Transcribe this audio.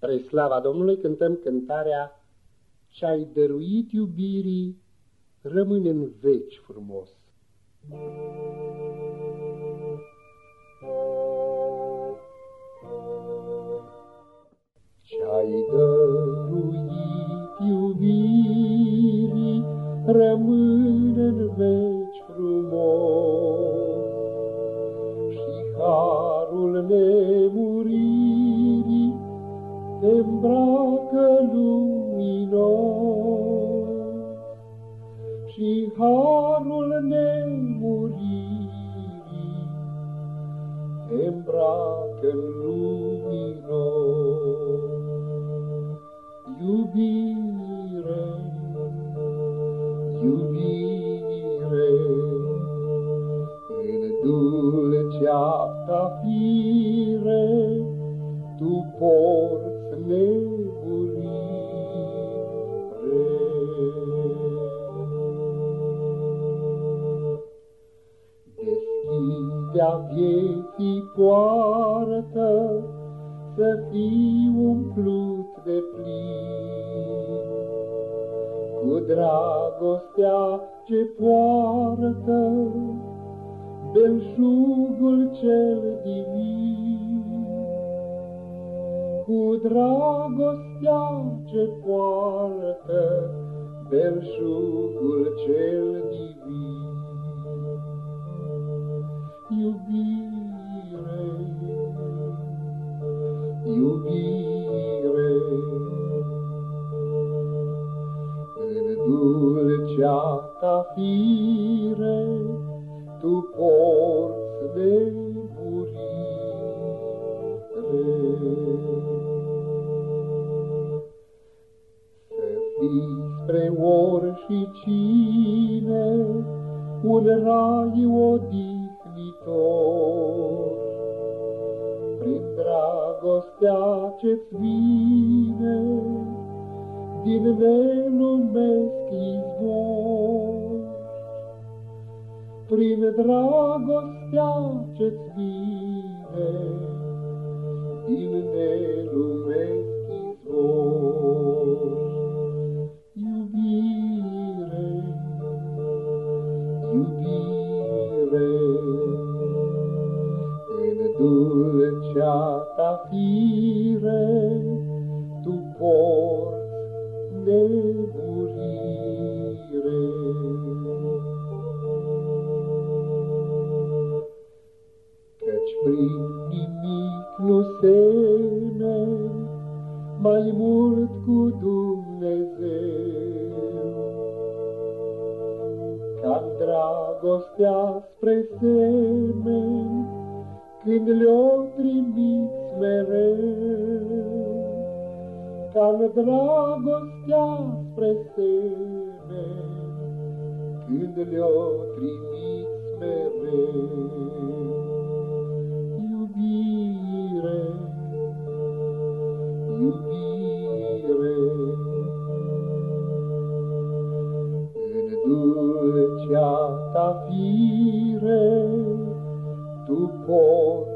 Spre slava Domnului cântăm cântarea Ce-ai dăruit iubirii rămâne în veci frumos. Ce-ai harul nemuririi te îmbracă luminos. Iubire, iubire, în dulcea ta fire, Deschidea vieții poartă, să fii umplut de plin. Cu dragostea ce poartă, belșugul cel divin cu dragostea ce poartă belșugul cel divin. Dulcea ta fire, tu porți de spre ori și cine un rai odihnitor. Prin dragostea ce-ți vine din nelumesc izvor, prin dragostea ce-ți vine din nelumesc izvor. iubire. În dulcea ta fire, tu porți nemurire. Căci prin nimic nu semeni mai mult cu Dumnezeu, ca dragostea spre semeni, când le-o trimiți mereu. Ca dragostea spre semeni, când le-o trimiți mereu. Iubire, iubire, dulcea ta fire, tu poți